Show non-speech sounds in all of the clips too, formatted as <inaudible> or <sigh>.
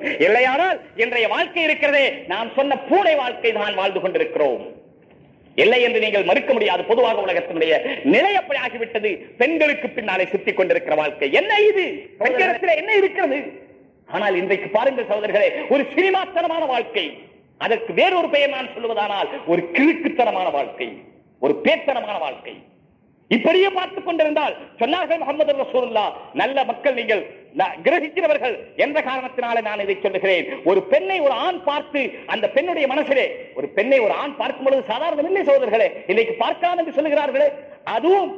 இல்லையானால் இன்றைய வாழ்க்கை இருக்கிறதே. நாம் சொன்ன பூனை வாழ்க்கை தான் வாழ்ந்து கொண்டிருக்கிறோம். இல்லை என்று நீங்கள் மறுக்க முடியாது. பொதுவாக உலகத்தினுடைய நிலை அப்படி ஆகிவிட்டது. பெண்களுக்கு பின்னாலே சுத்திக் கொண்டிருக்கிற வாழ்க்கை. என்ன இது? பெண்களிடத்தில் என்ன இருக்கிறது? ஆனால் இன்றைக்கு பாருங்கள் சகோதரர்களே ஒரு சினிமாத்தனமான வாழ்க்கை. அதற்கு வேறொரு பெயர் நான் சொல்லுவதானால் ஒரு கிழக்குத்தனமான வாழ்க்கை. ஒரு பேத்தனமான வாழ்க்கை. இப்படியே பார்த்துக் கொண்டிருந்தால் சொன்னார்கள் முகமது ரசூலுல்லா நல்ல மக்கள் நீங்கள். கிரகிக்கிறவர்கள். என்ற காரணத்தினாலே நான் இதை சொல்லுகிறேன்? ஒரு பெண்ணை ஒரு ஆண் பார்த்து அந்த பெண்ணுடைய மனசிலே ஒரு பெண்ணை ஒரு ஆண் பார்க்கும் பொழுது சாதாரண இல்லை சோதர்களே இன்னைக்கு பார்க்கலாம் என்று சொல்லுகிறார்களே அதுவும்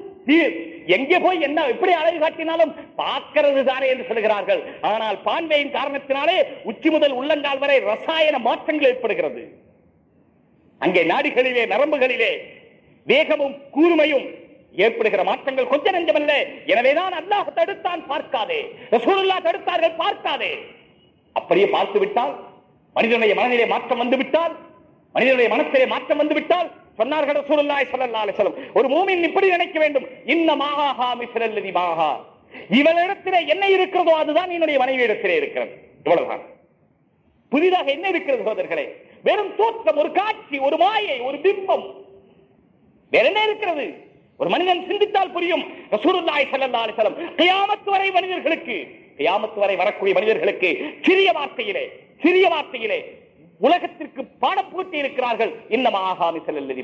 எங்கே போய் என்ன எப்படி அழகு காட்டினாலும் பார்க்கிறது தானே என்று சொல்லுகிறார்கள். ஆனால் பான்மையின் காரணத்தினாலே உச்சி முதல் உள்ளங்கால் வரை ரசாயன மாற்றங்கள் ஏற்படுகிறது. அங்கே நாடிகளிலே நரம்புகளிலே வேகமும் கூர்மையும் ஏற்படுகிற மாற்றங்கள் கொஞ்ச நெஞ்சமல்ல. எனவேதான் அல்லாஹ் தடுத்தான் பார்க்காதே. ரசூலுல்லாஹ் தடுத்தார்கள் பார்க்காதே. அப்படியே பார்த்து விட்டால் மனிதனுடைய மனநிலை மாற்றம் வந்து விட்டால் மனிதனுடைய மனத்திலே மாற்றம் வந்து விட்டால் சொன்னார்கள் ரசூலுல்லாஹி ஸல்லல்லாஹு அலைஹி வஸல்லம் ஒரு மூமின் இப்படி நினைக்க வேண்டும். இன்ன மாஹா மிஸ்லல்லதி மாஹா. இவளிடத்திலே என்ன இருக்கிறதோ அதுதான் என்னுடைய மனைவி இடத்திலே இருக்கிறது. இவ்வளவுதான். புதிதாக என்ன இருக்கிறது சோதர்களே வெறும் தோற்றம் ஒரு காட்சி ஒரு மாயை ஒரு பிம்பம். வேற என்ன இருக்கிறது? ஒரு மனிதன் சிந்தித்தால் புரியும் ரசூலுல்லாஹி ஸல்லல்லாஹு அலைஹி வஸல்லம் கியாமத் வரை மனிதர்களுக்கு கியாமத் வரை வரக்கூடிய மனிதர்களுக்கு சிறிய வார்த்தையிலே சிறிய வார்த்தையிலே உலகத்திற்கு பாடம் பூட்டி இருக்கிறார்கள். இந்த மாகாமி செல்லல்லதி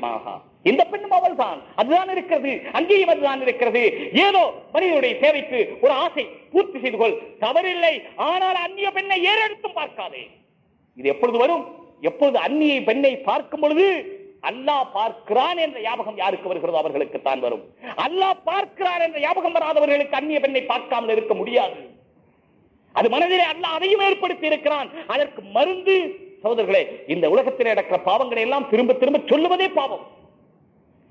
இந்த பெண்ணும் அவள் தான் அதுதான் இருக்கிறது. அங்கேயும் அதுதான் இருக்கிறது. ஏதோ மனிதனுடைய தேவைக்கு ஒரு ஆசை பூர்த்தி செய்து கொள். தவறில்லை. ஆனால் அந்நிய பெண்ணை ஏறெடுத்தும் பார்க்காதே. இது எப்பொழுது வரும்? எப்பொழுது அந்நிய பெண்ணை பார்க்கும் பொழுது அல்லாஹ் பார்க்கிறான் என்ற ஞாபகம் யாருக்கு வருகிறதோ அவர்களுக்கு தான் வரும். அல்லாஹ் பார்க்கிறான் என்ற ஞாபகம் வராதவர்களுக்கு அந்நிய பெண்ணை பார்க்காமல் இருக்க முடியாது. அது மனதிலே அல்லாஹ் அதையும் ஏற்படுத்தி இருக்கிறான். அதற்கு மருந்து சோதர்களே இந்த உலகத்தில் நடக்கிற பாவங்களை எல்லாம் திரும்ப திரும்ப சொல்லுவதே பாவம்.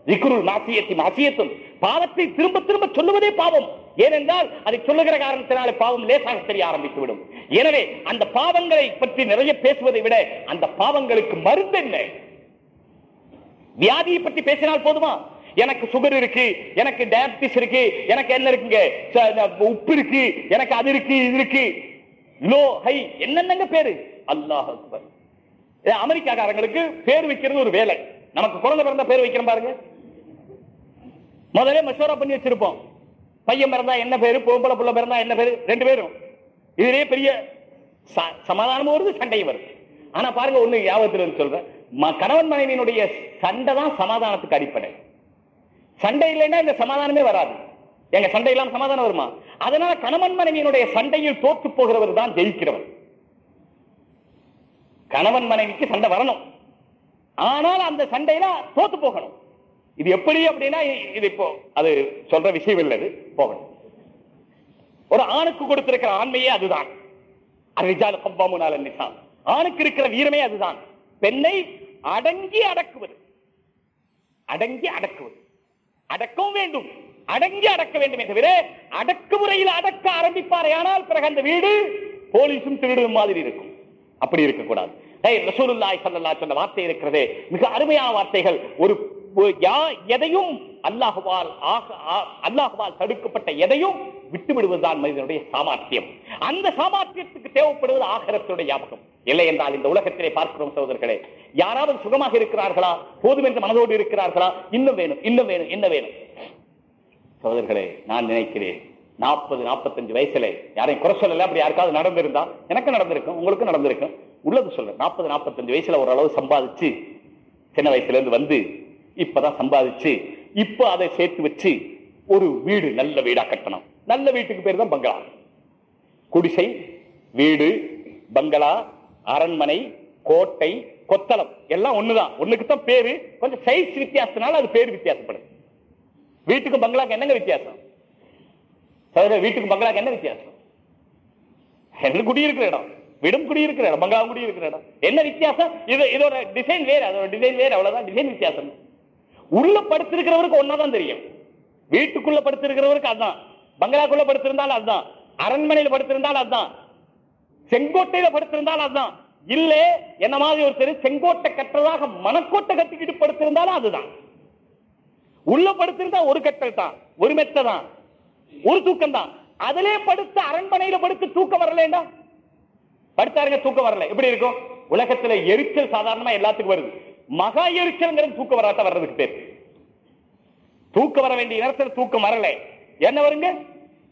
திக்ருல் மாசியத்தி மாசியத்தும் பாவத்தை திரும்ப திரும்ப சொல்லுவதே பாவம். ஏனென்றால் அதை சொல்லுகிற காரணத்தினாலே பாவம் லேசாக தெரிய ஆரம்பித்து விடும் எனவே அந்த பாவங்களை பற்றி நிறைய பேசுவதை விட அந்த பாவங்களுக்கு மருந்து என்ன? வியாதியை பற்றி பேசினால் போதுமா? எனக்கு சுகர் இருக்கு எனக்கு டயபிட்டிஸ் இருக்கு எனக்கு என்ன இருக்குங்க? ச- உப்பு இருக்கு எனக்கு அது இருக்கு இது இருக்கு. லோ ஹை என்னென்னங்க பேரு? அல்லாஹ் அமெரிக்காக்காரங்களுக்கு பேர் வைக்கிறது ஒரு வேலை. நமக்கு குழந்தை பிறந்த பேர் வைக்கிறோம் பாருங்க. முதலே மஷூரா பண்ணி வச்சிருப்போம். பையன் பிறந்தா என்ன பேரு பொம்பளை புள்ள பிறந்தா என்ன பேரு? ரெண்டு பேரும். இதுலயே பெரிய ச- சமாதானமும் வருது சண்டையும் வருது. ஆனா பாருங்க ஒண்ணு ஞாபகத்தில் சொல்றேன். கணவன் மனைவியினுடைய சண்டை தான் சமாதானத்துக்கு அடிப்படை. சண்டை இல்லைன்னா இந்த சமாதானமே வராது. எங்க சண்டை இல்லாம சமாதானம் வருமா? அதனால கணவன் மனைவியினுடைய சண்டையில் தோத்து போகிறவர் தான் ஜெயிக்கிறவர். கணவன் மனைவிக்கு சண்டை வரணும். ஆனால் அந்த சண்டையில தோத்து போகணும். இது எப்படி அப்படின்னா இது இப்போ அது சொல்ற விஷயம் இல்லை போகணும். ஒரு ஆணுக்கு கொடுத்திருக்கிற ஆண்மையே அதுதான். ஆணுக்கு இருக்கிற வீரமே அதுதான். பெண்ணை அடங்கி அடக்குவது. அடங்கி அடக்குவது. அடக்கவும் வேண்டும். அடங்கி அடக்க வேண்டும் என்று தவிர அடக்குமுறையில் அடக்க ஆரம்பிப்பாரே. ஆனால் பிறகு அந்த வீடு போலீஸும் திருடும் மாதிரி இருக்கும். அப்படி இருக்கக்கூடாது. ஏய், ரசூலுல்லாஹி சொன்ன வார்த்தை இருக்கிறதே. மிக அருமையான வார்த்தைகள். ஒரு எதையும் அல்லாஹுவால் அல்லாஹுவால் தடுக்கப்பட்ட எதையும் விட்டு விடுவதுதான் மனிதனுடைய சாமர்த்தியம். அந்த சாமர்த்தியத்துக்கு தேவைப்படுவது ஆகரத்துடைய ஞாபகம். இல்லை என்றால் இந்த உலகத்திலே பார்க்கிறோம் சகோதரர்களே யாராவது சுகமாக இருக்கிறார்களா? போதும் என்று மனதோடு இருக்கிறார்களா? இன்னும் வேணும் இன்னும் வேணும் என்ன வேணும். சகோதரர்களே நான் நினைக்கிறேன் நாற்பது நாற்பத்தஞ்சு வயசுல யாரையும் குறை சொல்லல அப்படி யாருக்காவது நடந்திருந்தா? எனக்கு நடந்திருக்கும் உங்களுக்கும் நடந்திருக்கும். உள்ளது சொல்ல நாற்பது நாற்பத்தஞ்சு வயசுல ஓரளவு சம்பாதிச்சு சின்ன வயசுல இருந்து வந்து இப்பதான் சம்பாதிச்சு இப்ப அதை சேர்த்து வச்சு ஒரு வீடு நல்ல வீடா கட்டணும். நல்ல வீட்டுக்கு பேர் தான் பங்களா. குடிசை வீடு பங்களா அரண்மனை கோட்டை கொத்தளம். எல்லாம் ஒண்ணுதான். ஒண்ணுக்கு தான் பேரு. கொஞ்சம் சைஸ் வித்தியாசத்தினால அது பேர் வித்தியாசப்படும் வீட்டுக்கும் பங்களாக்கு என்னங்க வித்தியாசம்? வீட்டுக்கு பங்களாக்கு என்ன வித்தியாசம்? என்ன குடியிருக்கிற இடம். விடும் குடியிருக்கிற இடம். பங்களாவும் குடியிருக்கிற இடம். என்ன வித்தியாசம்? இது இதோட டிசைன் வேறு. அதோட டிசைன் வேறு. அவ்வளவுதான். டிசைன் வித்தியாசம். உள்ள படுத்திருக்கிறவருக்கு ஒன்னாதான் தெரியும். வீட்டுக்குள்ள படுத்திருக்கிறவருக்கு அதுதான் பங்களாக்குள்ள படுத்திருந்தாலும் அதுதான் அரண்மனையில் படுத்திருந்தாலும் அதுதான் செங்கோட்டையில படுத்திருந்தாலும் அதுதான் இல்ல என்ன மாதிரி ஒருத்தர் செங்கோட்டை கட்டுறதாக மனக்கோட்டை கட்டிக்கிட்டு படுத்திருந்தாலும் அதுதான். உள்ள படுத்திருந்தா ஒரு கட்டல் தான். ஒரு மெத்த தான். ஒரு தூக்கம் தான். அதிலே படுத்து அரண்மனையில படுத்து தூக்கம் வரலண்டா? படுத்தாருங்க தூக்கம் வரல. எப்படி இருக்கும்? உலகத்துல எரிச்சல் சாதாரணமா எல்லாத்துக்கும் வருது. மகா எரிச்சல்ங்கிறது தூக்கம் வராத வர்றதுக்கு பேர். தூக்கம் வர வேண்டிய நேரத்தில் தூக்கம் வரல. என்ன வருங்க?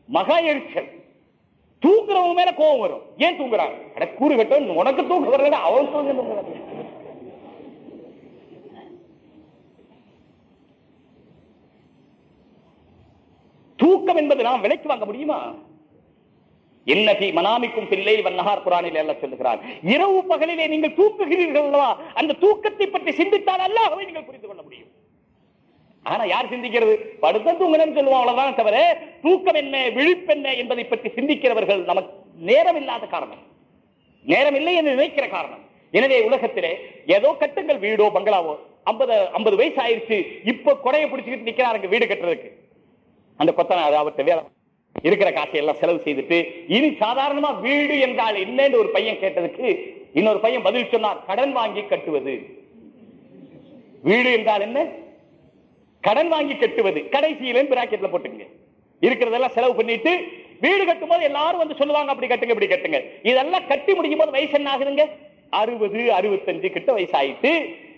மகா எரிச்சல். தூங்குறவங்க மேல கோபம் வரும். ஏன் தூங்குறான் கூறு கட்டும் உனக்கு தூக்கம் வரல அவன் தூங்க தூக்கம் என்பது நாம் விலைக்கு வாங்க முடியுமா? என்னதி மனாமிக்கும் பிள்ளை வன்னஹார் குரானில் எல்லாம் சொல்லுகிறார் இரவு பகலிலே நீங்கள் தூக்குகிறீர்கள் அல்லவா? அந்த தூக்கத்தை பற்றி சிந்தித்தால் அல்லாகவே நீங்கள் புரிந்து கொள்ள முடியும். ஆனா யார் சிந்திக்கிறது? படுத்த தூங்கணும் சொல்லுவோம் அவ்வளவுதான் தவிர தூக்கம் என்ன விழிப்பென்ன என்பதை பற்றி சிந்திக்கிறவர்கள் நமக்கு நேரம் இல்லாத காரணம். நேரம் இல்லை என்று நினைக்கிற காரணம். எனவே உலகத்திலே ஏதோ கட்டுங்கள் வீடோ பங்களாவோ ஐம்பது ஐம்பது வயசு ஆயிருச்சு இப்ப கொடையை பிடிச்சிக்கிட்டு நிக்கிறாருங்க வீடு கட்டுறதுக்கு. அந்த கொத்தனார் அவர்கிட்ட வேலை இருக்கிற காசை எல்லாம் செலவு செய்துட்டு இனி சாதாரணமா வீடு என்றால் என்னன்னு ஒரு பையன் கேட்டதுக்கு இன்னொரு பையன் பதில் சொன்னார் கடன் வாங்கி கட்டுவது. வீடு என்றால் என்ன? கடன் வாங்கி கட்டுவது. கடைசியில பிராக்கெட்ல போட்டுங்க இருக்கிறதெல்லாம் செலவு பண்ணிட்டு வீடு கட்டும் போது எல்லாரும் வந்து சொல்லுவாங்க அப்படி கட்டுங்க இப்படி கட்டுங்க. இதெல்லாம் கட்டி முடிக்கும் போது வயசு என்ன ஆகுதுங்க? அறுபது அறுபத்தஞ்சு கிட்ட வயசாயிட்டு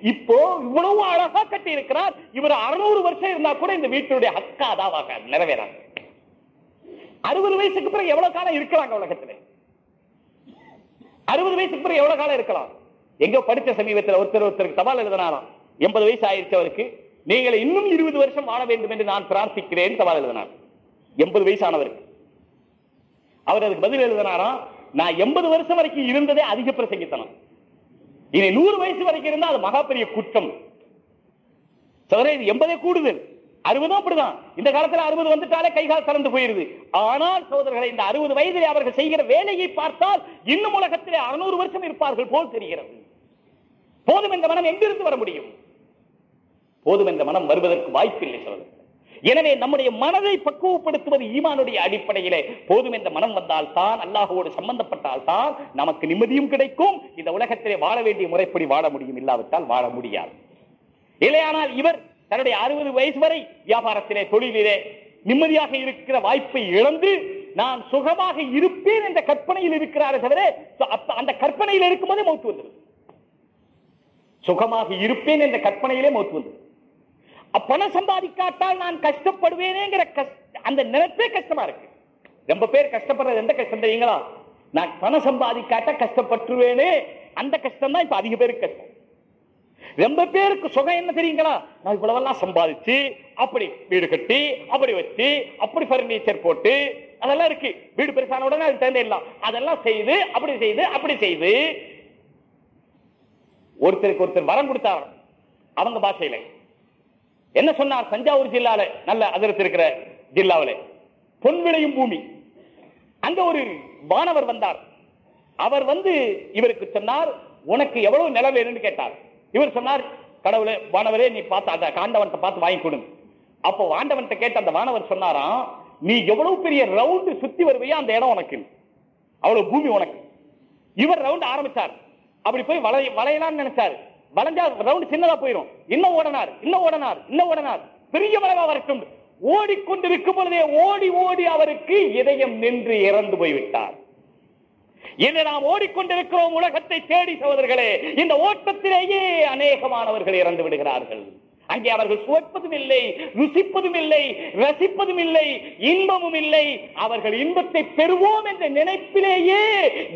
இப்போ இவ்வளவு அழகா கட்டி இருக்கிறார் இவர் அறுநூறு வருஷம் இருந்தா கூட இந்த வீட்டினுடைய ஹக்கா அதாவாக நிறைவேறாங்க அறுபது வயசுக்கு பிறகு எவ்வளவு காலம் இருக்கலாங்க உலகத்துல? அறுபது வயசுக்கு பிறகு எவ்வளவு காலம் இருக்கலாம்? எங்க படிச்ச சமீபத்தில் ஒருத்தர் ஒருத்தருக்கு தபால் எழுதினாராம். எண்பது வயசு ஆயிடுச்சவருக்கு நீங்கள் இன்னும் இருபது வருஷம் வாழ வேண்டும் என்று நான் பிரார்த்திக்கிறேன் தபால் எழுதினார். எண்பது வயசானவருக்கு. அவர் அதுக்கு பதில் எழுதினாராம் நான் எண்பது வருஷம் வரைக்கும் இருந்ததே அதிக பிரசங்கித்தனம். இனி நூறு வயசு வரைக்கும் இருந்தால் அது மகா பெரிய குற்றம். எண்பதே கூடுதல். அறுபதும் அப்படிதான். இந்த காலத்துல அறுபது வந்துட்டாலே கை கால் கலந்து போயிருது. ஆனால் சோதர்களை இந்த அறுபது வயதிலே அவர்கள் செய்கிற வேலையை பார்த்தால் இன்னும் உலகத்திலே அறுநூறு வருஷம் இருப்பார்கள் போல் தெரிகிறது. போதும் என்ற மனம் எங்கிருந்து வர முடியும்? போதும் என்ற மனம் வருவதற்கு வாய்ப்பில்லை சொல்றது எனவே நம்முடைய மனதை பக்குவப்படுத்துவது ஈமானுடைய அடிப்படையிலே. போதும் என்ற மனம் வந்தால் தான் அல்லாஹோடு சம்பந்தப்பட்டால் தான் நமக்கு நிம்மதியும் கிடைக்கும். இந்த உலகத்திலே வாழ வேண்டிய முறைப்படி வாழ முடியும். இல்லாவிட்டால் வாழ முடியாது. இல்லையானால் இவர் தன்னுடைய அறுபது வயசு வரை வியாபாரத்திலே தொழிலிலே நிம்மதியாக இருக்கிற வாய்ப்பை இழந்து நான் சுகமாக இருப்பேன் என்ற கற்பனையில் இருக்கிறாரே தவிர அந்த கற்பனையில் இருக்கும்போதே மௌத்து வந்தது சுகமாக இருப்பேன் என்ற கற்பனையிலே மௌத்து வந்தது பணம் சம்பாதிக்காட்டால் நான் கஷ்டப்படுவேனேங்கிற அந்த நினைப்பே கஷ்டமா இருக்கு. ரொம்ப பேர் கஷ்டப்படுறது எந்த கஷ்டம் தெரியுங்களா? நான் பணம் சம்பாதிக்காட்ட கஷ்டப்பட்டுருவேனே அந்த கஷ்டம் தான் இப்ப அதிக பேருக்கு கஷ்டம். ரொம்ப பேருக்கு சுகம் என்ன தெரியுங்களா? நான் இவ்வளவெல்லாம் சம்பாதிச்சு அப்படி வீடு கட்டி அப்படி வச்சு அப்படி பர்னிச்சர் போட்டு அதெல்லாம் இருக்கு. வீடு பெருசான உடனே அது தேர்ந்தெல்லாம் அதெல்லாம் செய்து அப்படி செய்து அப்படி செய்து ஒருத்தருக்கு ஒருத்தர் வரம் கொடுத்தார் அவங்க பாஷையில என்ன சொன்னார்? தஞ்சாவூர் ஜில்லால நல்ல அதிர்ச்சி இருக்கிற ஜில்லாவில. பொன் விளையும் பூமி. அங்க ஒரு வானவர் வந்தார். அவர் வந்து இவருக்கு சொன்னார் உனக்கு எவ்வளவு நிலம் வேணும்னு கேட்டார். இவர் சொன்னார் கடவுளே வானவரே நீ பார்த்து அந்த காண்டவன்ட்ட பார்த்து வாங்கி கொடுங்க அப்போ வாண்டவன்ட்ட கேட்ட அந்த வானவர் சொன்னாராம் நீ எவ்வளவு பெரிய ரவுண்டு சுத்தி வருவையா அந்த இடம் உனக்கு? அவ்வளவு பூமி உனக்கு. இவர் ரவுண்ட் ஆரம்பிச்சார். அப்படி போய் வளைய வளையலாம்னு நினைச்சாரு. வளைஞ்சா ரவுண்ட் சின்னதா போயிடும் இன்னும் ஓடனார் இன்னும் ஓடனார் இன்னும் ஓடனார். பெரிய வளைவா வரட்டும். ஓடிக்கொண்டிருக்கும் பொழுதே ஓடி ஓடி அவருக்கு இதயம் நின்று இறந்து போய்விட்டார். இன்று நாம் ஓடிக்கொண்டிருக்கிறோம் உலகத்தை தேடி சகோதரர்களே. இந்த ஓட்டத்திலேயே அநேகமானவர்கள் இறந்து விடுகிறார்கள். அங்கே அவர்கள் சுவைப்பதும் இல்லை ருசிப்பதும் இல்லை ரசிப்பதும் இல்லை இன்பமும் இல்லை. அவர்கள் இன்பத்தை பெறுவோம் என்ற நினைப்பிலேயே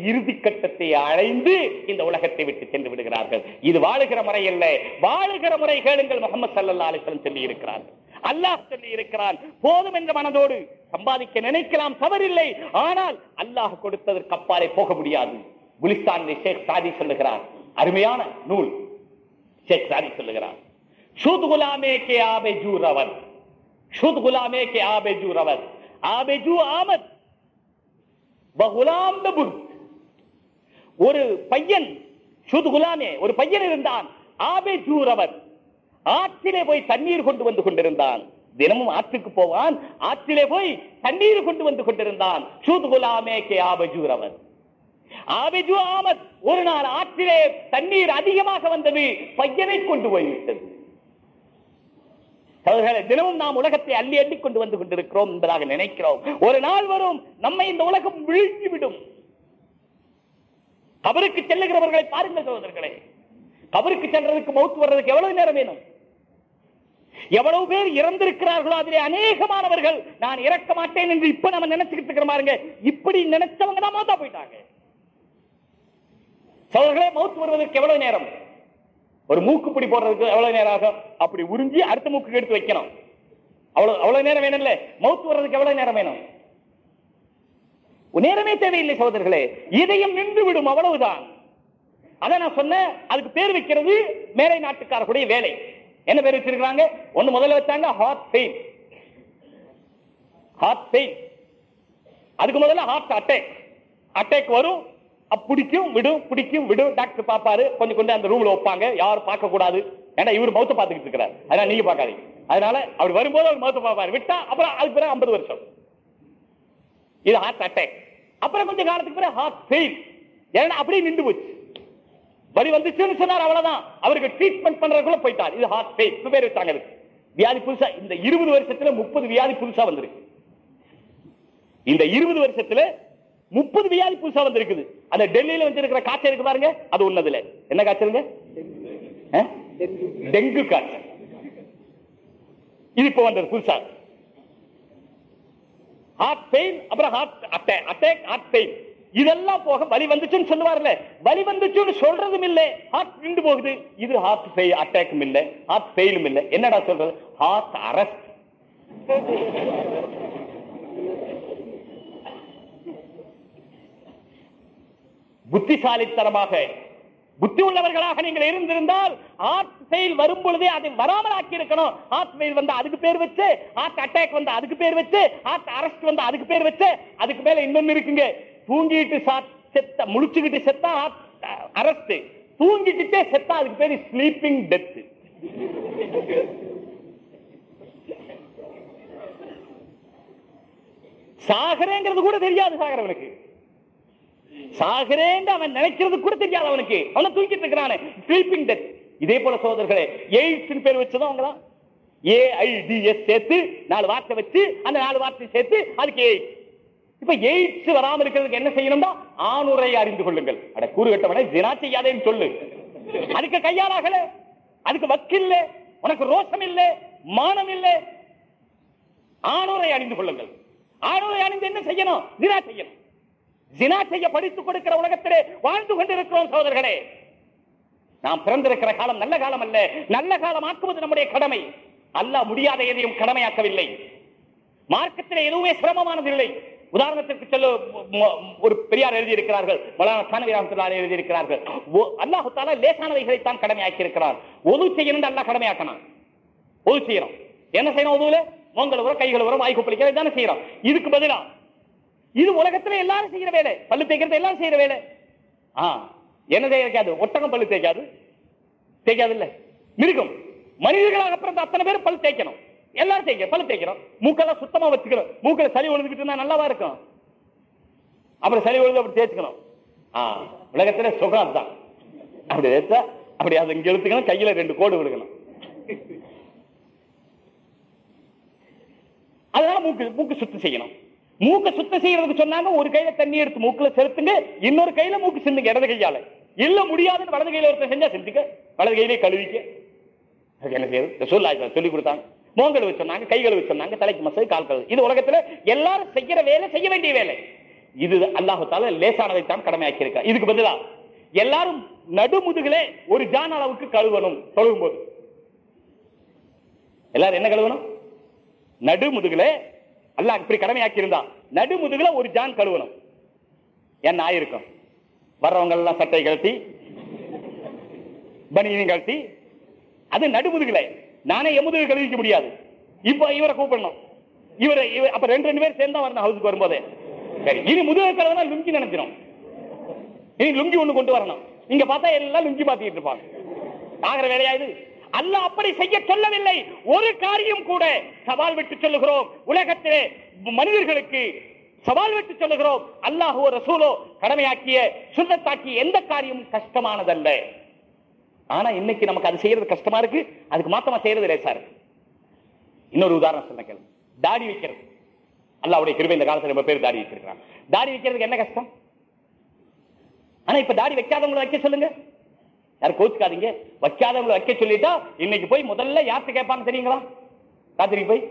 இறுதி கட்டத்தை அழைந்து இந்த உலகத்தை விட்டு சென்று விடுகிறார்கள். இது வாழுகிற முறை அல்ல. வாழுகிற முறை கேளுங்கள் முகமது சல்லா அலிஸ்லம் சொல்லி இருக்கிறார்கள் அல்லாஹ் சொல்லி இருக்கிறான். போதும் என்ற மனதோடு சம்பாதிக்க நினைக்கலாம் தவறில்லை. ஆனால் அல்லாஹ் கொடுத்ததற்கு அப்பாலே போக முடியாது. குலிஸ்தான் ஷேக் சாதி சொல்லுகிறார். அருமையான நூல். ஷேக் சாதி சொல்லுகிறார். சூத் குலாமே கே ஆபேஜூ ரவர். சூத் குலாமே கே ஆபேஜூ ரவர். ஆபேஜூ ஆமத் ஒரு பையன் சூத் குலாமே ஒரு பையன் இருந்தான். ஆபேஜூ ரவர். ஆற்றிலே போய் தண்ணீர் கொண்டு வந்து கொண்டிருந்தான். தினமும் ஆற்றுக்கு போவான். ஆற்றிலே போய் தண்ணீர் கொண்டு வந்து கொண்டிருந்தான். சூது குலாமே கே ஆபஜூரவர் ஆபஜு ஆமத் ஒரு நாள் ஆற்றிலே தண்ணீர் அதிகமாக வந்தது பையனை கொண்டு போய்விட்டது. தினமும் நாம் உலகத்தை அள்ளி அள்ளி கொண்டு வந்து கொண்டிருக்கிறோம் என்பதாக நினைக்கிறோம். ஒரு நாள் வரும் நம்மை இந்த உலகம் வீழ்த்திவிடும் கபருக்கு செல்லுகிறவர்களை பாருங்கள் சகோதரர்களே. கபருக்கு செல்றதுக்கு மௌத்து வர்றதுக்கு எவ்வளவு நேரம் வேணும்? எவ்வளவு பேர் இறந்திருக்கிறார்களோ அதிலே அநேகமானவர்கள் நான் இறக்க மாட்டேன் என்று இப்ப நம்ம நினைச்சுக்கிட்டு இருக்கிற பாருங்க இப்படி நினைச்சவங்க தான் மௌத்தா போயிட்டாங்க. சோழர்களே மௌத்து வருவதற்கு எவ்வளவு நேரம்? ஒரு மூக்குப்பிடி போடுறதுக்கு எவ்வளவு நேரம் ஆகும்? அப்படி உறிஞ்சி அடுத்த மூக்கு எடுத்து வைக்கணும். அவ்வளவு அவ்வளவு நேரம் வேணும்ல? மௌத்து வர்றதுக்கு எவ்வளவு நேரம் வேணும்? நேரமே தேவையில்லை சகோதரர்களே. இதயம் நின்று விடும் அவ்வளவுதான். அதை நான் சொன்னேன் அதுக்கு பேர் வைக்கிறது மேலை நாட்டுக்காரர்களுடைய வேலை. என்ன பேர் வச்சிருக்காங்க ஒண்ணு முதல்ல வச்சாங்க ஹார்ட் பெயின் ஹார்ட் பெயின் அதுக்கு முதல்ல ஹார்ட் அட்டேக் அட்டேக் வரும் பிடிக்கும் விடும் பிடிக்கும் விடும். டாக்டர் பாப்பாரு கொஞ்சம் கொண்டு அந்த ரூம்ல வைப்பாங்க. யாரும் பார்க்க கூடாது ஏன்னா இவர் மௌத்த பார்த்துக்கிட்டு இருக்கிறார். அதனால நீங்க பார்க்காதீங்க. அதனால அவர் வரும்போது அவர் மௌத்த பாப்பாரு விட்டா அப்புறம் அதுக்கு பிறகு ஐம்பது வருஷம். இது ஹார்ட் அட்டேக் அப்புறம் கொஞ்சம் காலத்துக்கு பிறகு ஹார்ட் ஃபெயில் ஏன்னா அப்படியே நின்று போச்சு. வலி வந்துச்சுன்னு சொன்னார் அவ்வளவுதான். அவருக்கு ட்ரீட்மெண்ட் பண்றதுக்குள்ள போயிட்டார். இது ஹார்ட் ஃபெயில் பேர் வச்சாங்க வியாதி புதுசா இந்த இருபது வருஷத்துல முப்பது வியாதி புதுசா வந்திருக்கு. இந்த இருபது வருஷத்துல முப்பது வியாதி புதுசா வந்திருக்குது. அந்த டெல்லியில வச்சிருக்கிற காய்ச்சல் இருக்கு பாருங்க அது ஒன்னதுல என்ன காய்ச்சலுங்க? டெங்கு காய்ச்சல். இது இப்ப வந்தது புதுசா. ஹார்ட் பெயின் அப்புறம் heart attack attack heart pain இதெல்லாம் போக வலி வந்துச்சுன்னு சொல்லுவார்ல. வலி வந்துச்சுன்னு சொல்றதும் இல்லை. ஹார்ட் நின்று போகுது. இது ஹார்ட் ஃபெயில் அட்டாக்கும் இல்லை. ஹார்ட் ஃபெயிலும் இல்லை. என்னடா சொல்றது? ஹார்ட் அரஸ்ட் புத்திசாலித்தனமாக புத்தி உள்ளவர்களாக நீங்கள் இருந்திருந்தால் ஹார்ட் ஃபெயில் வரும் பொழுதே அதை வராமல் ஆக்கி இருக்கணும். ஹார்ட் ஃபெயில் வந்து அதுக்கு பேர் வச்சு ஹார்ட் அட்டாக் வந்து அதுக்கு பேர் வச்சு ஹார்ட் அரஸ்ட் வந்து அதுக்கு பேர் வச்சு அதுக்கு மேல இன்னொன்னு இருக்குங்க. தூங்கிட்டு சா- செத்த முழிச்சுக்கிட்டு செத்தா அரசு அரஸ்ட் தூங்கிக்கிட்டே செத்தா அதுக்கு பேரு ஸ்லீப்பிங் டெத் சாகரேங்கிறது கூட தெரியாது சாகரவனுக்கு. சாகிறேன்னு அவன் நினைக்கிறது கூட தெரியாது அவனுக்கு. அவன தூங்கிட்டு இருக்கிறானே. ஸ்லீப்பிங் டெத் இதே போல சோதர்களே எய்ட்ஸ் பேர் வச்சதும் அவங்க ஏஐடிஎஸ் சேர்த்து நாலு வார்த்தை வச்சு அந்த நாலு வார்த்தை சேர்த்து அதுக்கு எய்ட்ஸ் இப்ப எய்ட்ஸ் வராம இருக்கிறதுக்கு என்ன செய்யணும்னா ஆணுரை அறிந்து கொள்ளுங்கள். அட கூறுகட்டவனை தினா செய்யாதேன்னு சொல்லு. அதுக்கு கையாளாகல. அதுக்கு வக்கில்ல. உனக்கு ரோஷம் இல்ல மானம் இல்ல ஆணுரை அணிந்து கொள்ளுங்கள். ஆணுரை அணிந்து என்ன செய்யணும்? தினா செய்யணும். ஜினா செய்ய படித்துக் கொடுக்கிற உலகத்திலே வாழ்ந்து கொண்டிருக்கிறோம் சோதர்களே நாம் பிறந்திருக்கிற காலம் நல்ல காலம் அல்ல. நல்ல காலம் ஆக்குவது நம்முடைய கடமை. அல்ல முடியாத எதையும் கடமையாக்கவில்லை. மார்க்கத்தில் எதுவுமே சிரமமானதில்லை. உதாரணத்திற்கு சொல்ல ம- ஒரு பெரியார் எழுதியிருக்கிறார்கள். இருக்கிறார்கள் சானவி ரஹமத்துல்லாஹி எழுதியிருக்கிறார்கள். எழுதி இருக்கிறார்கள் தாலா லேசானவைகளை தான் கடமையாக்கி இருக்கிறார் ஒது செய்யணும் அல்லா கடமையாக்கணும் ஒது செய்யணும். என்ன செய்யணும் ஒதுவுல? மோங்கல் உரம் கைகள் உரம் வாய்க்கு பிடிக்கிறது தானே செய்யறோம் இதுக்கு பதிலா இது உலகத்துல எல்லாரும் செய்யற வேலை. பல்லு தேய்க்கிறது எல்லாரும் செய்யற வேலை. ஆ என்ன தேய்க்காது? ஒட்டகம் பல்லு தேய்க்காது. தேய்க்காது இல்ல. மிருகம். மனிதர்களாக பிறந்த அத்தனை பேர் பல் தேய்க்கணும். எல்லாரும் தேய்க்க பல தேய்க்கிறோம். மூக்கெல்லாம் சுத்தமா வச்சுக்கணும். மூக்கல சளி ஒழுதுகிட்டு இருந்தா நல்லாவா இருக்கும்? அப்புறம் சளி ஒழுது அப்படி தேய்ச்சிக்கணும். ஆஹ் உலகத்துல சுகம் தான் அப்படி தேய்ச்சா அப்படி அதை இங்க எழுத்துக்கணும் கையில ரெண்டு கோடு விழுக்கணும் அதனால மூக்கு மூக்கு சுத்தம் செய்யணும். மூக்க சுத்தம் செய்யறதுக்கு சொன்னாங்க ஒரு கையில தண்ணி எடுத்து மூக்குல செலுத்துங்க இன்னொரு கையில மூக்கு சிந்துங்க இடது கையால. இல்ல முடியாதுன்னு வலது கையில ஒருத்தர் செஞ்சா செஞ்சுக்க வலது கையிலே கழுவிக்க. என்ன செய்யறது? சொல்லி கொடுத்தாங்க. மோங்கல் சொன்னாங்க கைகள் சொன்னாங்க தலைக்கு மசை கால் கழுவு இது உலகத்துல எல்லாரும் செய்யற வேலை செய்ய வேண்டிய வேலை. இது அல்லாஹால லேசானதை தான் கடமையாக்கி இருக்கா இதுக்கு பதிலா எல்லாரும் நடுமுதுகளே ஒரு ஜான் அளவுக்கு கழுவணும் தொழுகும் போது எல்லாரும் என்ன கழுவணும்? நடுமுதுகுல அல்லாஹ் இப்படி கடமையாக்கி இருந்தா நடுமுதுகுல ஒரு ஜான் கழுவணும். என்ன ஆயிருக்கும் வர்றவங்க எல்லாம் சட்டை கழட்டி பனியனையும் கழட்டி அது நடுமுதுகுல. நானே எமுதுகு கழுவிக்க முடியாது. இப்ப இவரை கூப்பிடணும். இவரை இவர் அப்ப ரெண்டு ரெண்டு பேர் சேர்ந்தா வரணும் ஹவுஸுக்கு வரும்போதே. சரி இனி முதுகு கழுவுனா லுங்கி நினைச்சிடும் இனி லுங்கி ஒண்ணு கொண்டு வரணும். இங்க பார்த்தா எல்லாம் லுங்கி மாத்திட்டு இருப்பாங்க. ஆகிற வேலையா அல்ல அப்படி செய்ய சொல்லவில்லை. ஒரு காரியம் கூட சவால் விட்டு சொல்லுகிறோம். உலகத்திலே மனிதர்களுக்கு சவால் விட்டு சொல்லுகிறோம். அல்லாஹோ ரசூலோ கடமையாக்கிய சுண்ணத்தாக்கிய எந்த காரியமும் கஷ்டமானதல்ல. ஆனா இன்னைக்கு நமக்கு அது செய்யறது கஷ்டமா இருக்கு. அதுக்கு மாத்தமா செய்யறது லேசா இருக்கு இன்னொரு உதாரணம் சொன்ன தாடி வைக்கிறது. அல்லாவுடைய கிருபை இந்த காலத்துல ரொம்ப பேர் தாடி வச்சிருக்கிறாங்க தாடி வைக்கிறதுக்கு என்ன கஷ்டம்? ஆனா இப்ப தாடி வைக்காதவங்களை வைக்க சொல்லுங்க. யாரும் கோச்சுக்காதீங்க. வைக்காதவங்களை வைக்க சொல்லிட்டா இன்னைக்கு போய் முதல்ல யார்கிட்ட கேட்பாங்க தெரியுங்களா? ராத்திரி போய்?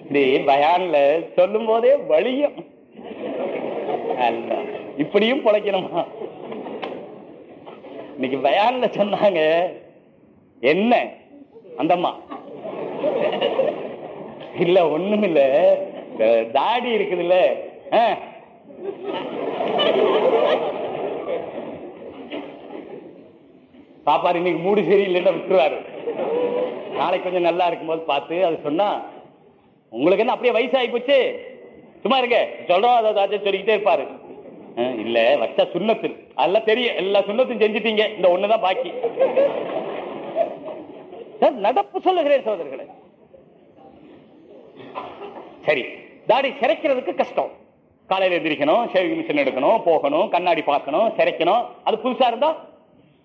இப்படி பயான்ல சொல்லும் போதே வழியும் அல்ல இப்படியும் பொழைக்கணுமா? இன்னைக்கு பயான்ல சொன்னாங்க. என்ன? அந்தம்மா. இல்ல ஒண்ணும் இல்ல. தாடி இருக்குதுல்ல. ஆ. பாப்பாரு இன்னைக்கு மூடு சரியில்லைன்னா விட்டுருவாரு. நாளைக்கு கொஞ்சம் நல்லா இருக்கும்போது பார்த்து அது சொன்னா உங்களுக்கு என்ன அப்படியே வயசாகி போச்சு? சும்மா இருங்க. சொல்றோம் அதை சொல்லிக்கிட்டே இருப்பாரு. ஆ, இல்ல வச்சா சுண்ணத்து. அதெல்லாம் தெரியும். எல்லா சுண்ணத்தையும் செஞ்சுட்டீங்க. இந்த ஒண்ணுதான் பாக்கி. சார், நடப்பு சொல்லுகிறேன் சோதர்களே சரி. தாடி சிறைக்கிறதுக்கு கஷ்டம். காலையில் எந்திரிக்கணும் ஷேவிங் மிஷின் எடுக்கணும் போகணும் கண்ணாடி பார்க்கணும் சிறைக்கணும் அது புதுசா இருந்தா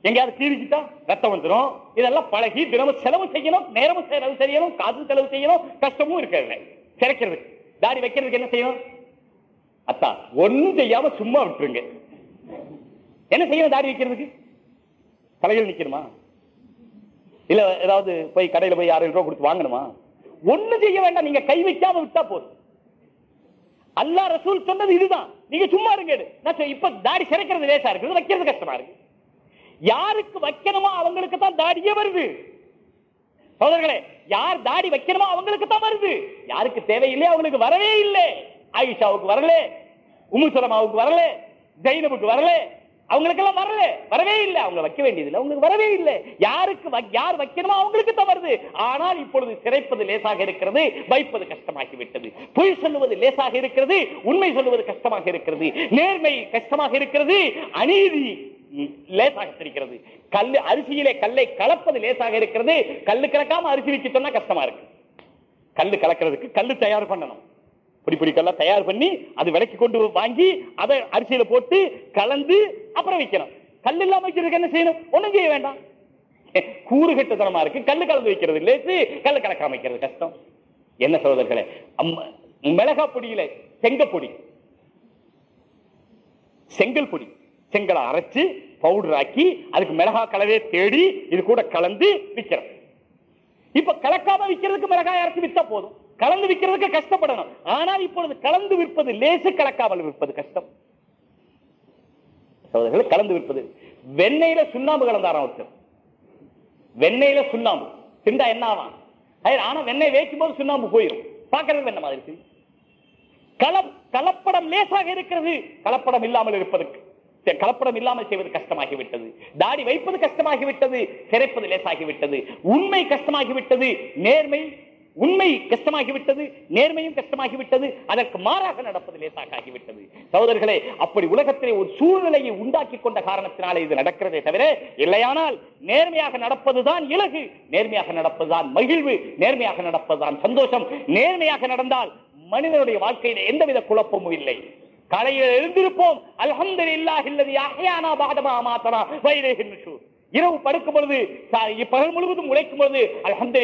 எங்கேயாவது கீறிக்கிட்டா ரத்தம் வந்துடும் இதெல்லாம் பழகி தினமும் செலவு செய்யணும் நேரமும் செலவு செய்யணும் காசு செலவு செய்யணும். கஷ்டமும் இருக்கிறது சிறைக்கிறதுக்கு தாடி வைக்கிறதுக்கு என்ன செய்யணும்? அத்தா ஒன்றும் செய்யாம சும்மா விட்டுருங்க. என்ன செய்யணும் தாடி வைக்கிறதுக்கு? தலையில் நிக்கணுமா? இல்ல ஏதாவது போய் கடையில போய் ஆறு ரூபாய் கொடுத்து வாங்கணுமா? ஒண்ணு செய்ய வேண்டாம். நீங்க கை வைக்காம விட்டா போதும். அல்லா ரசூல் சொன்னது இதுதான். நீங்க சும்மா இருங்க. இப்ப தாடி சிறைக்கிறது லேசா இருக்குது வைக்கிறது கஷ்டமா இருக்கு. யாருக்கு வைக்கணுமோ அவங்களுக்கு தான் தாடியே வருது. சோதர்களே யார் தாடி வைக்கணுமோ அவங்களுக்கு தான் வருது. யாருக்கு தேவையில்லை அவங்களுக்கு வரவே இல்லை. ஆயிஷாவுக்கு வரல. உமுசலமாவுக்கு வரல. ஜெயினபுக்கு வரல. அவங்களுக்கெல்லாம் வரல. வரவே இல்லை. அவங்க வைக்க வேண்டியதில்லை. அவங்களுக்கு வரவே இல்லை. யாருக்கு யார் வைக்கணுமோ அவங்களுக்கு தவறுது. ஆனால் இப்பொழுது சிறைப்பது லேசாக இருக்கிறது வைப்பது கஷ்டமாகி விட்டது. பொய் சொல்லுவது லேசாக இருக்கிறது உண்மை சொல்லுவது கஷ்டமாக இருக்கிறது. நேர்மை கஷ்டமாக இருக்கிறது அநீதி லேசாக தெரிகிறது கல்லு அரிசியிலே கல்லை கலப்பது லேசாக இருக்கிறது. கல்லு கலக்காம அரிசி வைக்க சொன்னா கஷ்டமா இருக்கு. கல்லு கலக்கிறதுக்கு கல்லு தயார் பண்ணணும். பொடி பொடிக்கெல்லாம் தயார் பண்ணி அது விலைக்கு கொண்டு வாங்கி அதை அரிசியில போட்டு கலந்து அப்புறம் வைக்கணும். கல் இல்லாம வைக்கிறதுக்கு என்ன செய்யணும்? ஒண்ணும் செய்ய வேண்டாம். <laughs> கூறு கட்டுத்தனமா இருக்கு. கல்லு கலந்து வைக்கிறது லேசு கல்லு கலக்காம வைக்கிறது கஷ்டம். என்ன சகோதரர்களே? மிளகா பொடியில செங்கப்பொடி. செங்கல் பொடி. செங்கலை அரைச்சு பவுடர் ஆக்கி அதுக்கு மிளகா கலவே தேடி இது கூட கலந்து விற்கிறோம். இப்ப கலக்காம விற்கிறதுக்கு மிளகாய் அரைச்சு வித்தா போதும். கலந்து விற்கிறதுக்கு கஷ்டப்படணும். ஆனால் இப்பொழுது கலந்து விற்பது லேசு கலக்காமல் விற்பது கஷ்டம். சகோதரர்களே கலந்து விற்பது. வெண்ணெயில சுண்ணாம்பு கலந்தாராம் ஒருத்தர். வெண்ணெயில சுண்ணாம்பு. திண்டா என்ன ஆவான்? ஆனா வெண்ணெய் வேக்கும் போது சுண்ணாம்பு போயிடும் பார்க்கறது என்ன மாதிரி கலப்படம் லேசாக இருக்கிறது. கலப்படம் இல்லாமல் இருப்பதற்கு. கலப்படம் இல்லாமல் செய்வது கஷ்டமாகிவிட்டது. தாடி வைப்பது கஷ்டமாகிவிட்டது சிறைப்பது லேசாகிவிட்டது. உண்மை கஷ்டமாகிவிட்டது நேர்மை உண்மை கஷ்டமாகிவிட்டது நேர்மையும் கஷ்டமாகிவிட்டது அதற்கு மாறாக நடப்பது லேசாக ஆகிவிட்டது சகோதரர்களே அப்படி உலகத்திலே ஒரு சூழ்நிலையை உண்டாக்கி கொண்ட காரணத்தினாலே இது நடக்கிறதே தவிர இல்லையானால் நேர்மையாக நடப்பதுதான் இலகு. நேர்மையாக நடப்பதுதான் மகிழ்வு. நேர்மையாக நடப்பதுதான் சந்தோஷம். நேர்மையாக நடந்தால் மனிதனுடைய வாழ்க்கையில எந்தவித குழப்பமும் இல்லை. காலையில் எழுந்திருப்போம். அல்ஹம்துலில்லாஹி இல்லாஹில்லது அஹ்யானா பஅதமா அமாத்தனா வ இரவு படுக்கும் பொழுது சா- பகல் முழுவதும் உழைக்கும் பொழுது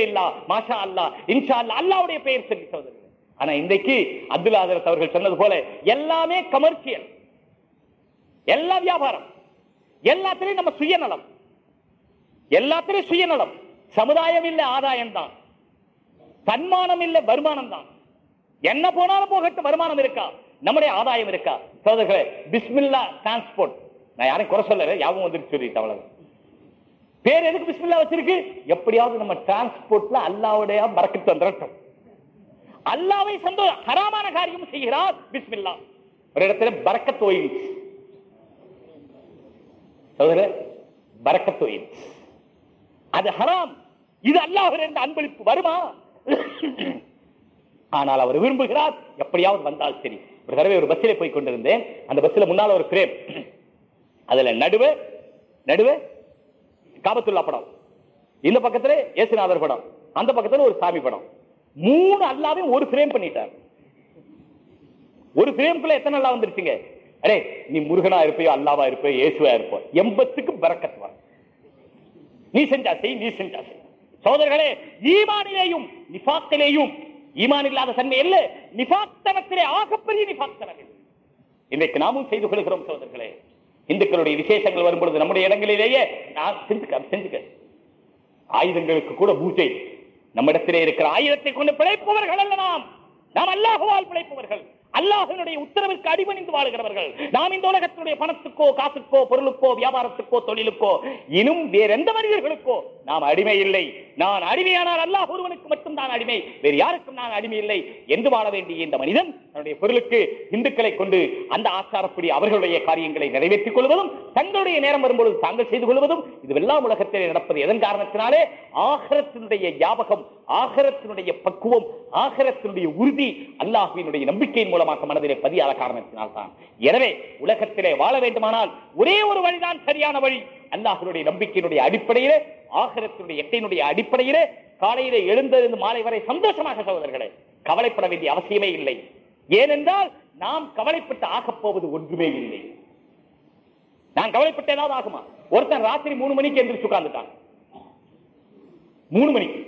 இல்லா மாஷா அல்லாஹ் இன்ஷா அல்லா அல்லாவுடைய பெயர் சொல்லி சகோதரர்களே ஆனா இன்றைக்கு அப்துல் ஆதரத் அவர்கள் சொன்னது போல எல்லாமே கமர்ஷியல் எல்லா வியாபாரம். எல்லாத்திலையும் நம்ம சுயநலம். எல்லாத்திலையும் சுயநலம். சமுதாயம் இல்ல ஆதாயம் தான். தன்மானம் இல்ல வருமானம் தான். என்ன போனாலும் போகட்டும் வருமானம் இருக்கா? நம்முடைய ஆதாயம் இருக்கா? சோதர்களே பிஸ்மில்லா டிரான்ஸ்போர்ட் நான் யாரையும் குறை சொல்லல யாவும் வந்துட்டு சொல்லிட்டு அவ்வளவு பேர் எதுக்கு பிஸ்மில்லா வச்சிருக்கு? எப்படியாவது நம்ம டிரான்ஸ்போர்ட்ல அல்லாவுடைய மறக்கு தந்துடட்டும் அல்லாவை சந்தோஷம் ஹராமான காரியம் செய்கிறார் பிஸ்மில்லா. ஒரு இடத்துல பறக்கத் ஓயில் சகோதரர் பறக்கத் அது ஹராம். இது அல்லாஹர் என்ற அன்பளிப்பு. வருமா? ஆனால் அவர் விரும்புகிறார். எப்படியாவது வந்தால் சரி. ஒரு தடவை ஒரு பஸ்ஸில் போய் கொண்டிருந்தேன். அந்த பஸ்ஸில் முன்னால ஒரு பிரேம் அதுல நடுவே நடுவே காபத்துல்லா படம். இந்த பக்கத்துல இயேசுநாதர் படம். அந்த பக்கத்துல ஒரு சாமி படம். மூணு அல்லாவையும் ஒரு ஃப்ரேம் பண்ணிட்டார். ஒரு ஃப்ரேம்குள்ள எத்தனை அல்லா வந்துருச்சுங்க? அரே நீ முருகனா இருப்பையோ அல்லாவா இருப்பையோ இயேசுவா இருப்போ எண்பத்துக்கு பறக்கத்துவா நீ செஞ்சா செய் நீ செஞ்சா செய். சோதர்களே ஈமானிலேயும் நிஃபாக்கிலேயும் ஈமான் இல்லாத தன்மை இல்ல. நிபாத்தனத்திலே ஆகப்பெரிய நிபாத்தனம் இன்றைக்கு நாமும் செய்து கொள்கிறோம் சோதர்களே இந்துக்களுடைய விசேஷங்கள் வரும்பொழுது நம்முடைய இடங்களிலேயே நான் செஞ்சுக்க செஞ்சுக்க. ஆயுதங்களுக்கு கூட பூஜை. நம்மிடத்திலே இருக்கிற ஆயுதத்தை கொண்டு பிழைப்பவர்கள் அல்ல நாம். நாம் அல்லாஹுவால் பிழைப்பவர்கள். அல்லாஹனுடைய உத்தரவிற்கு அடிபணிந்து வாழுகிறவர்கள். நாம் இந்த உலகத்தினுடைய பணத்துக்கோ காசுக்கோ பொருளுக்கோ வியாபாரத்துக்கோ தொழிலுக்கோ இன்னும் வேற எந்த மனிதர்களுக்கோ நாம் அடிமை இல்லை. நான் அடிமையானால் அல்லாஹ் ஒருவனுக்கு மட்டும் தான் அடிமை. வேறு யாருக்கும் நான் அடிமை இல்லை. என்று வாழ வேண்டிய இந்த மனிதன் தன்னுடைய பொருளுக்கு இந்துக்களை கொண்டு அந்த ஆச்சாரப்படி அவர்களுடைய காரியங்களை நிறைவேற்றிக் கொள்வதும் தங்களுடைய நேரம் வரும்பொழுது தாங்கள் செய்து கொள்வதும் இதுவெல்லாம் உலகத்தில் நடப்பது எதன் காரணத்தினாலே? ஆகரத்தினுடைய ஞாபகம் ஆகரத்தினுடைய பக்குவம் ஆகரத்தினுடைய உறுதி அல்லாஹுவினுடைய நம்பிக்கையின் மூலமாக மனதிலே பதியாத காரணத்தினால் தான் எனவே உலகத்திலே வாழ வேண்டுமானால் ஒரே ஒரு வழிதான் சரியான வழி. அல்லாஹனுடைய நம்பிக்கையினுடைய அடிப்படையிலே ஆகரத்தினுடைய எட்டையினுடைய அடிப்படையிலே காலையிலே எழுந்திருந்து மாலை வரை சந்தோஷமாக சகோதரர்களே கவலைப்பட வேண்டிய அவசியமே இல்லை. ஏனென்றால் நாம் கவலைப்பட்டு ஆகப் போவது ஒன்றுமே இல்லை. நான் கவலைப்பட்டு ஏதாவது ஆகுமா? ஒருத்தன் ராத்திரி மூணு மணிக்கு எந்திரிச்சு உட்கார்ந்துட்டான். மூணு மணிக்கு.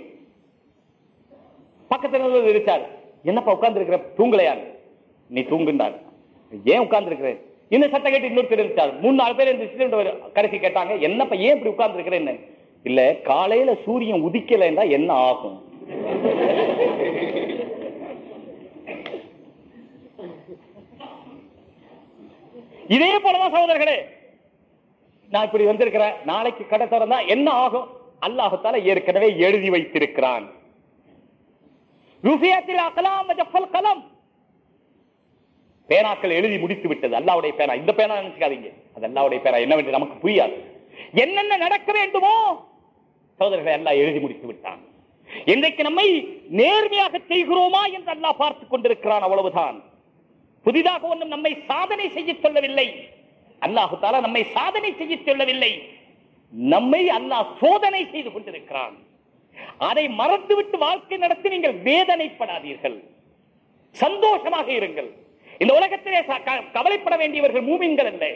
பக்கத்துல இருக்காரு என்னப்பா உட்கார்ந்து இருக்கிற தூங்கலையாரு நீ தூங்குண்டார் ஏன் உட்கார்ந்து இருக்கிறேன் இந்த சத்தம் கேட்டு இன்னொருத்தர் இருந்துச்சாரு மூணு நாலு பேர் இருந்துச்சு கடைசி கேட்டாங்க என்னப்பா ஏன் இப்படி உட்கார்ந்து இருக்கிறேன்னு இல்ல காலையில சூரியன் உதிக்கலைன்னா என்ன ஆகும்? இதே போலதான் சகோதரர்களே நான் இப்படி வந்திருக்கிறேன். நாளைக்கு கடை திறந்தா என்ன ஆகும்? அல்லாஹத்தால ஏற்கனவே எழுதி வைத்திருக்கிறான். கலம். பேனாக்கள் எழுதி முடித்து விட்டது. அல்லாவுடைய பேனா. இந்த பேனா நினைச்சுக்காதீங்க. அது அல்லாவுடைய பேனா. என்னவென்று நமக்கு புரியாது. என்னென்ன நடக்க வேண்டுமோ சோதரர்களை எல்லாம் எழுதி முடித்து விட்டான். இன்றைக்கு நம்மை நேர்மையாக செய்கிறோமா என்று அல்லாஹ் பார்த்துக் கொண்டிருக்கிறான் அவ்வளவுதான். புதிதாக ஒன்றும் நம்மை சாதனை செய்ய சொல்லவில்லை. அல்லாஹு தாலா நம்மை சாதனை செய்ய சொல்லவில்லை. நம்மை அல்லாஹ் சோதனை செய்து கொண்டிருக்கிறான். அதை மறந்துவிட்டு வாழ்க்கை நடத்தி நீங்கள் வேதனைப்படாதீர்கள். சந்தோஷமாக இருங்கள். இந்த உலகத்திலே கவலைப்பட வேண்டியவர்கள் மூமின்கள் அல்ல.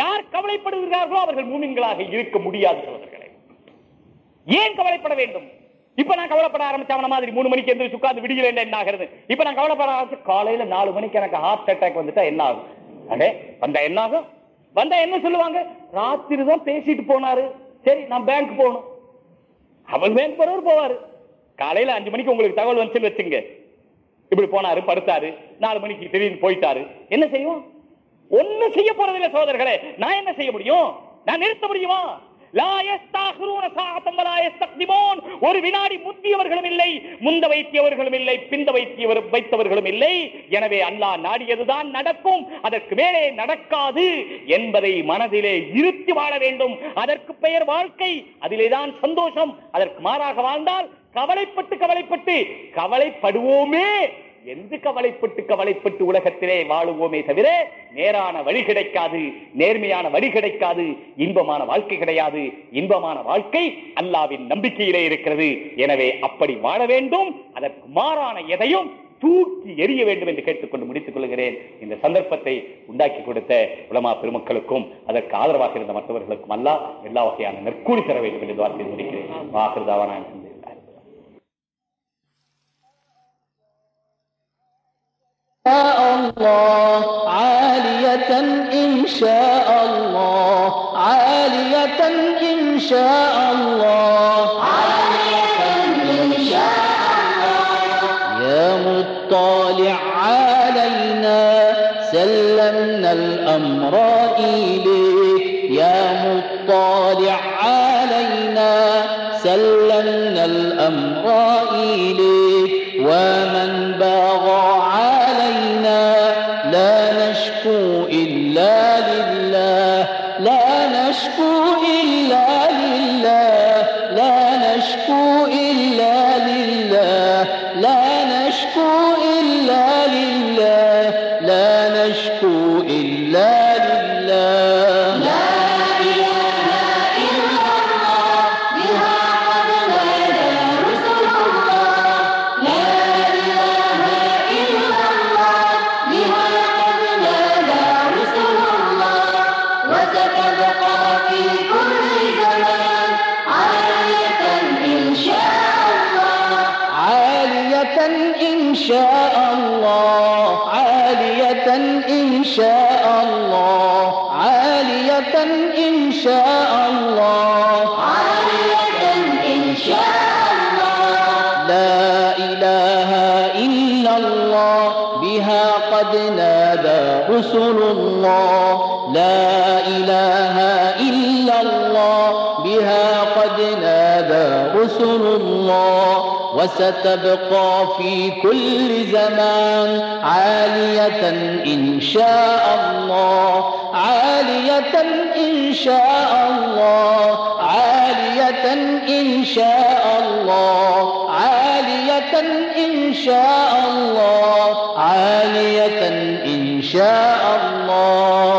யார் கவலைப்படுகிறார்களோ அவர்கள் மூமின்களாக இருக்க முடியாது சகோதரர்களே. ஏன் கவலைப்பட வேண்டும்? இப்ப நான் கவலைப்பட ஆரம்பிச்சவன மாதிரி மூணு மணிக்கு எந்திரிச்சு உட்கார்ந்து விடியல என்ன ஆகிறது? இப்ப நான் கவலைப்பட ஆரம்பிச்சு காலையில நாலு மணிக்கு எனக்கு ஹார்ட் அட்டாக் வந்துட்டா என்ன ஆகும்? அடே வந்தா என்ன ஆகும்? வந்தா என்ன சொல்லுவாங்க? ராத்திரி தான் பேசிட்டு போனாரு. சரி நான் பேங்க் போகணும். அவர் பேங்க் போவார். காலையில அஞ்சு மணிக்கு உங்களுக்கு தகவல் வந்து வச்சுங்க இப்படி போனாரு படுத்தாரு நாலு மணிக்கு திடீர்னு போயிட்டாரு. என்ன செய்வோம்? ஒண்ணும் செய்ய போறதில்லை சோதர்களே நான் என்ன செய்ய முடியும்? நான் நிறுத்த முடியுமா? ஒரு வினாடி முந்தியவர்களும் இல்லை முந்த வைத்தியவர்களும் இல்லை பிந்த வைத்தியவர் வைத்தவர்களும் இல்லை. எனவே அல்லாஹ் நாடியதுதான் நடக்கும் அதற்கு மேலே நடக்காது என்பதை மனதிலே இருத்தி வாழ வேண்டும். அதற்கு பெயர் வாழ்க்கை அதிலேதான் சந்தோஷம். அதற்கு மாறாக வாழ்ந்தால் கவலைப்பட்டு கவலைப்பட்டு கவலைப்படுவோமே எந்த கவலைப்பட்டு கவலைப்பட்டு உலகத்திலே வாழுவோமே தவிர நேரான வழி கிடைக்காது நேர்மையான வழி கிடைக்காது இன்பமான வாழ்க்கை கிடையாது. இன்பமான வாழ்க்கை அல்லாவின் நம்பிக்கையிலே இருக்கிறது. எனவே அப்படி வாழ வேண்டும். அதற்கு மாறான எதையும் தூக்கி எறிய வேண்டும் என்று கேட்டுக்கொண்டு முடித்துக் கொள்கிறேன். இந்த சந்தர்ப்பத்தை உண்டாக்கி கொடுத்த உலமா பெருமக்களுக்கும் அதற்கு ஆதரவாக இருந்த மற்றவர்களுக்கும் அல்லாஹ் எல்லா வகையான நற்கூலி தர வேண்டும் என்று வார்த்தை முடிக்கிறேன். الله عالية إن شاء الله. عالية إن شاء الله. عالية إن شاء الله. يا مطلع علينا سلمنا الأمر إليك. يا مطلع علينا سلمنا الأمر إليك. ومن بقى بها قد نادى رسل الله لا إله إلا الله بها قد نادى رسل الله وستبقى في كل زمان عالية إن شاء الله عالية إن شاء الله عالية إن شاء الله عالية إن شاء الله عالية إن شاء الله.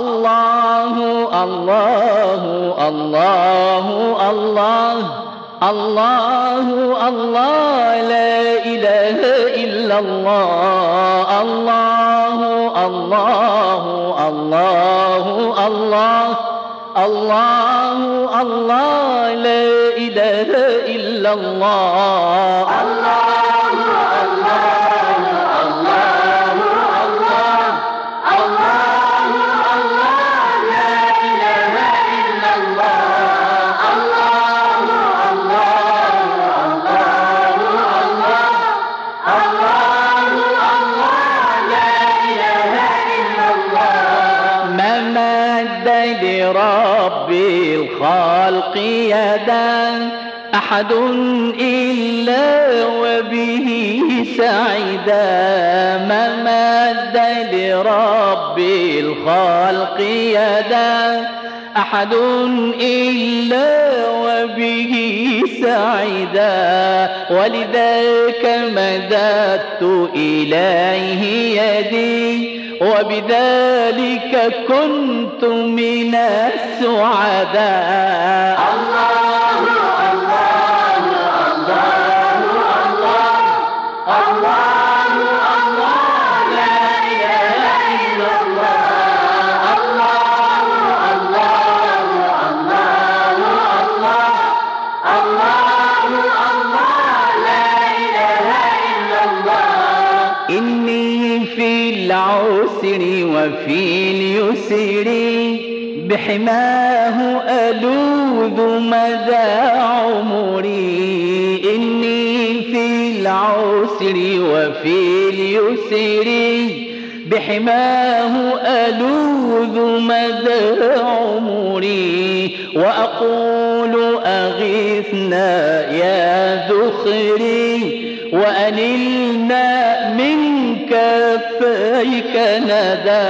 Allahu Allahu Allahu Allah. Allahu Allah. La ilahe illallah. Allahu Allahu Allahu Allah. Allahu Allah. La ilahe illallah. Allah. يدا أحد إلا وبه سعدا مد لرب الخلق يدا أحد إلا وبه سعدا ولذاك مددت إليه يدي وبذلك كنت من السعداء. الله الله الله الله الله لا إله إلا الله الله الله لا إله إلا الله. إني العسر وفي اليسر بحماه ألوذ مدى عمري إني في العسر وفي اليسر بحماه ألوذ مدى عمري وأقول أغثنا يا ذخري وأنلنا كفيك ندى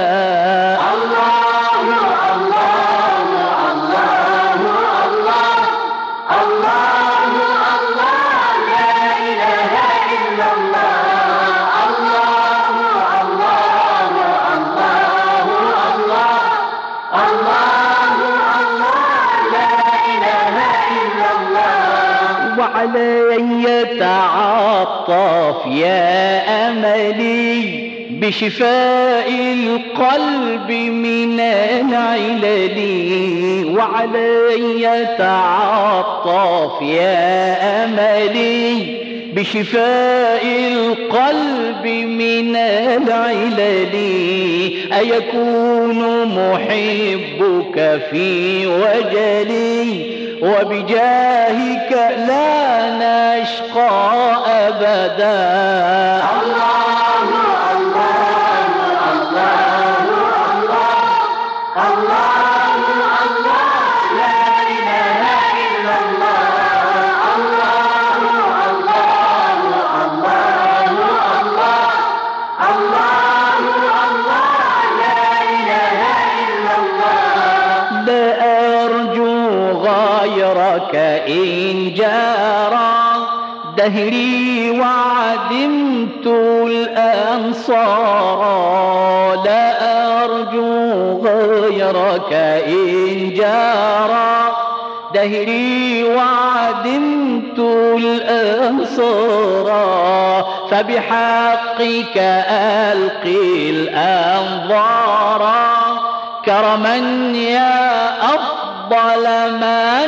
وعلي تعطف يا أملي بشفاء القلب من العلل وعلي تعطف يا أملي بشفاء القلب من العلل أيكون محبك في وجلي وبجاهك لا نشقى أبدا. لا غيرك إن جارى دهري وعد وعدمت الأنصار لا أرجو غيرك إن جارى دهري وعدمت الأنصار فبحقك ألقي الأنظار كرما يا أفضل ما